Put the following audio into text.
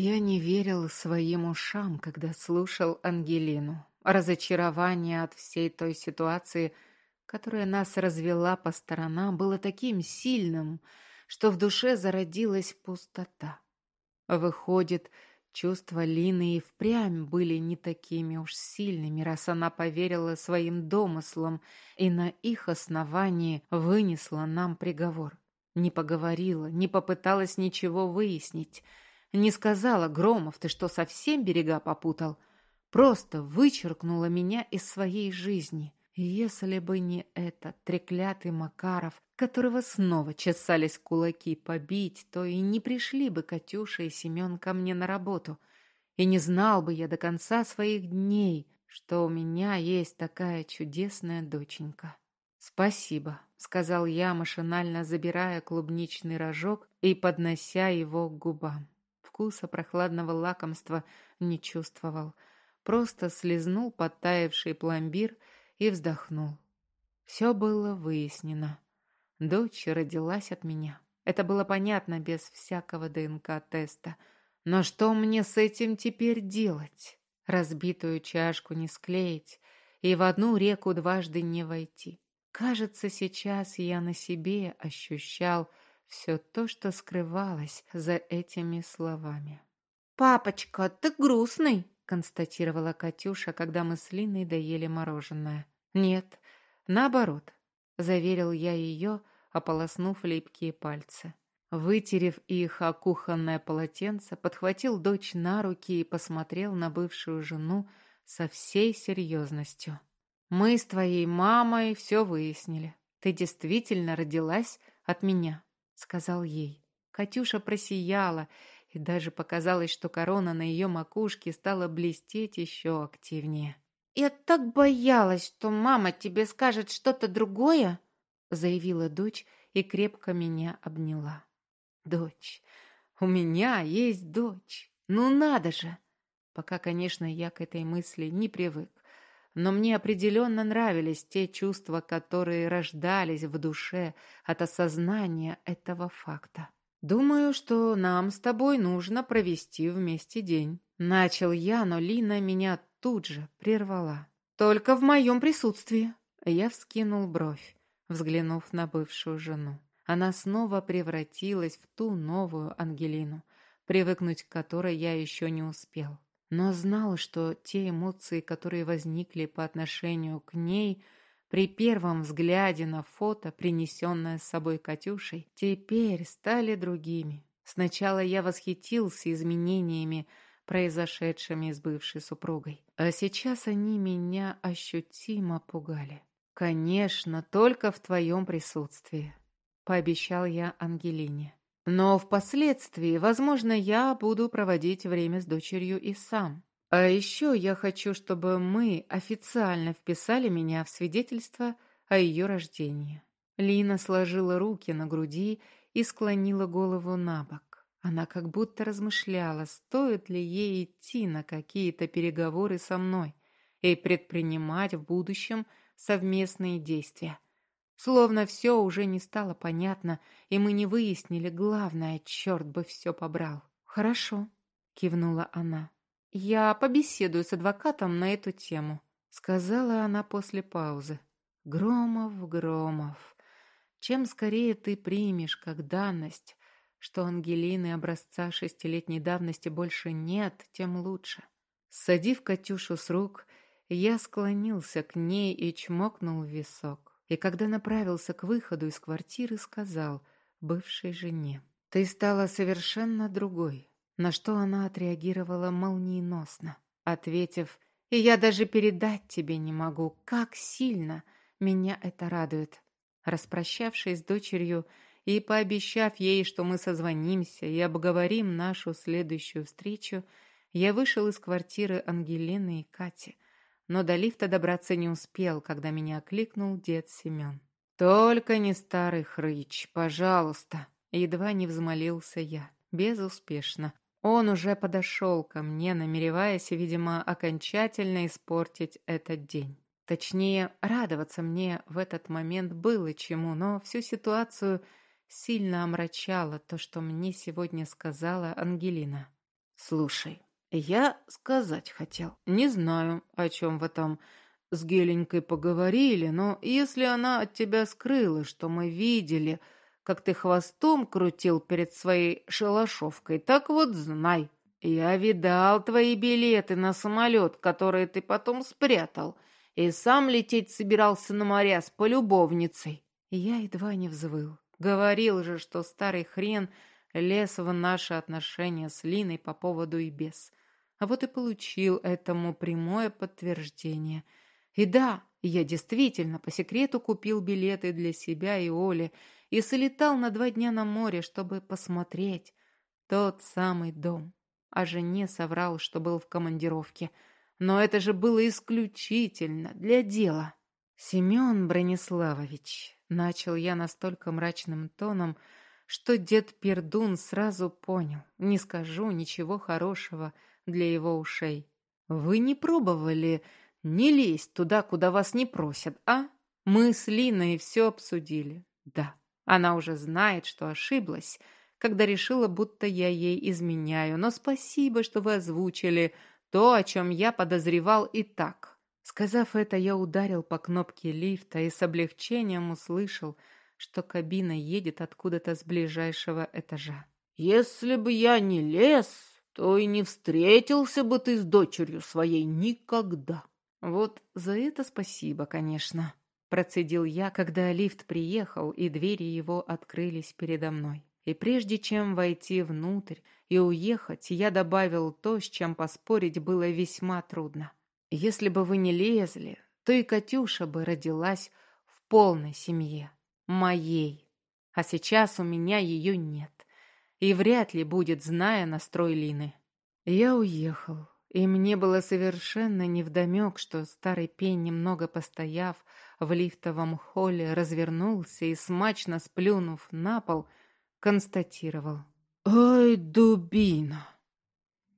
Я не верил своим ушам, когда слушал Ангелину. Разочарование от всей той ситуации, которая нас развела по сторонам, было таким сильным, что в душе зародилась пустота. Выходит, чувства Лины и впрямь были не такими уж сильными, раз она поверила своим домыслам и на их основании вынесла нам приговор. Не поговорила, не попыталась ничего выяснить. Не сказала, Громов, ты что, совсем берега попутал? Просто вычеркнула меня из своей жизни. Если бы не этот треклятый Макаров, которого снова чесались кулаки побить, то и не пришли бы Катюша и Семен ко мне на работу. И не знал бы я до конца своих дней, что у меня есть такая чудесная доченька. «Спасибо», — сказал я, машинально забирая клубничный рожок и поднося его к губам. Вкуса прохладного лакомства не чувствовал. Просто слезнул подтаявший пломбир — и вздохнул. Все было выяснено. Дочь родилась от меня. Это было понятно без всякого ДНК-теста. Но что мне с этим теперь делать? Разбитую чашку не склеить и в одну реку дважды не войти. Кажется, сейчас я на себе ощущал все то, что скрывалось за этими словами. «Папочка, ты грустный!» констатировала Катюша, когда мы с Линой доели мороженое. «Нет, наоборот», — заверил я ее, ополоснув липкие пальцы. Вытерев их о кухонное полотенце, подхватил дочь на руки и посмотрел на бывшую жену со всей серьезностью. «Мы с твоей мамой все выяснили. Ты действительно родилась от меня», — сказал ей. Катюша просияла и даже показалось, что корона на ее макушке стала блестеть еще активнее. «Я так боялась, что мама тебе скажет что-то другое», заявила дочь и крепко меня обняла. «Дочь, у меня есть дочь, ну надо же!» Пока, конечно, я к этой мысли не привык, но мне определенно нравились те чувства, которые рождались в душе от осознания этого факта. «Думаю, что нам с тобой нужно провести вместе день». Начал я, но Лина меня тут же прервала. «Только в моем присутствии». Я вскинул бровь, взглянув на бывшую жену. Она снова превратилась в ту новую Ангелину, привыкнуть к которой я еще не успел. Но знал, что те эмоции, которые возникли по отношению к ней – при первом взгляде на фото, принесенное с собой Катюшей, теперь стали другими. Сначала я восхитился изменениями, произошедшими с бывшей супругой, а сейчас они меня ощутимо пугали. «Конечно, только в твоем присутствии», — пообещал я Ангелине. «Но впоследствии, возможно, я буду проводить время с дочерью и сам. А еще я хочу, чтобы мы официально вписали меня в свидетельство о ее рождении. Лина сложила руки на груди и склонила голову на бок. Она как будто размышляла, стоит ли ей идти на какие-то переговоры со мной и предпринимать в будущем совместные действия. Словно все уже не стало понятно, и мы не выяснили главное, черт бы все побрал. «Хорошо», — кивнула она. «Я побеседую с адвокатом на эту тему», — сказала она после паузы. «Громов, Громов, чем скорее ты примешь как данность, что Ангелины образца шестилетней давности больше нет, тем лучше». Садив Катюшу с рук, я склонился к ней и чмокнул в висок. И когда направился к выходу из квартиры, сказал бывшей жене, «Ты стала совершенно другой на что она отреагировала молниеносно, ответив «И я даже передать тебе не могу, как сильно меня это радует». Распрощавшись с дочерью и пообещав ей, что мы созвонимся и обговорим нашу следующую встречу, я вышел из квартиры Ангелины и Кати, но до лифта добраться не успел, когда меня окликнул дед Семен. «Только не старый хрыч, пожалуйста!» Едва не взмолился я. Безуспешно. Он уже подошел ко мне, намереваясь, видимо, окончательно испортить этот день. Точнее, радоваться мне в этот момент было чему, но всю ситуацию сильно омрачало то, что мне сегодня сказала Ангелина. Слушай, я сказать хотел. Не знаю, о чем вы там с Геленькой поговорили, но если она от тебя скрыла, что мы видели, как ты хвостом крутил перед своей шалашовкой, так вот знай, я видал твои билеты на самолет, которые ты потом спрятал, и сам лететь собирался на моря с полюбовницей. Я едва не взвыл. Говорил же, что старый хрен лез в наши отношения с Линой по поводу и без. А вот и получил этому прямое подтверждение. И да, я действительно по секрету купил билеты для себя и Оли и солетал на два дня на море, чтобы посмотреть тот самый дом. А жене соврал, что был в командировке. Но это же было исключительно для дела. Семен Брониславович, начал я настолько мрачным тоном, что дед Пердун сразу понял, не скажу ничего хорошего для его ушей. Вы не пробовали не лезть туда, куда вас не просят, а? Мы с Линой все обсудили. Да, она уже знает, что ошиблась, когда решила, будто я ей изменяю, но спасибо, что вы озвучили то, о чем я подозревал и так. Сказав это, я ударил по кнопке лифта и с облегчением услышал, что кабина едет откуда-то с ближайшего этажа. «Если бы я не лез, то и не встретился бы ты с дочерью своей никогда». «Вот за это спасибо, конечно», — процедил я, когда лифт приехал и двери его открылись передо мной. И прежде чем войти внутрь и уехать, я добавил то, с чем поспорить было весьма трудно. Если бы вы не лезли, то и Катюша бы родилась в полной семье моей. А сейчас у меня ее нет. И вряд ли будет, зная настрой Лины. Я уехал, и мне было совершенно невдомек, что старый пень, немного постояв в лифтовом холле, развернулся и, смачно сплюнув на пол, констатировал. «Ай, дубина!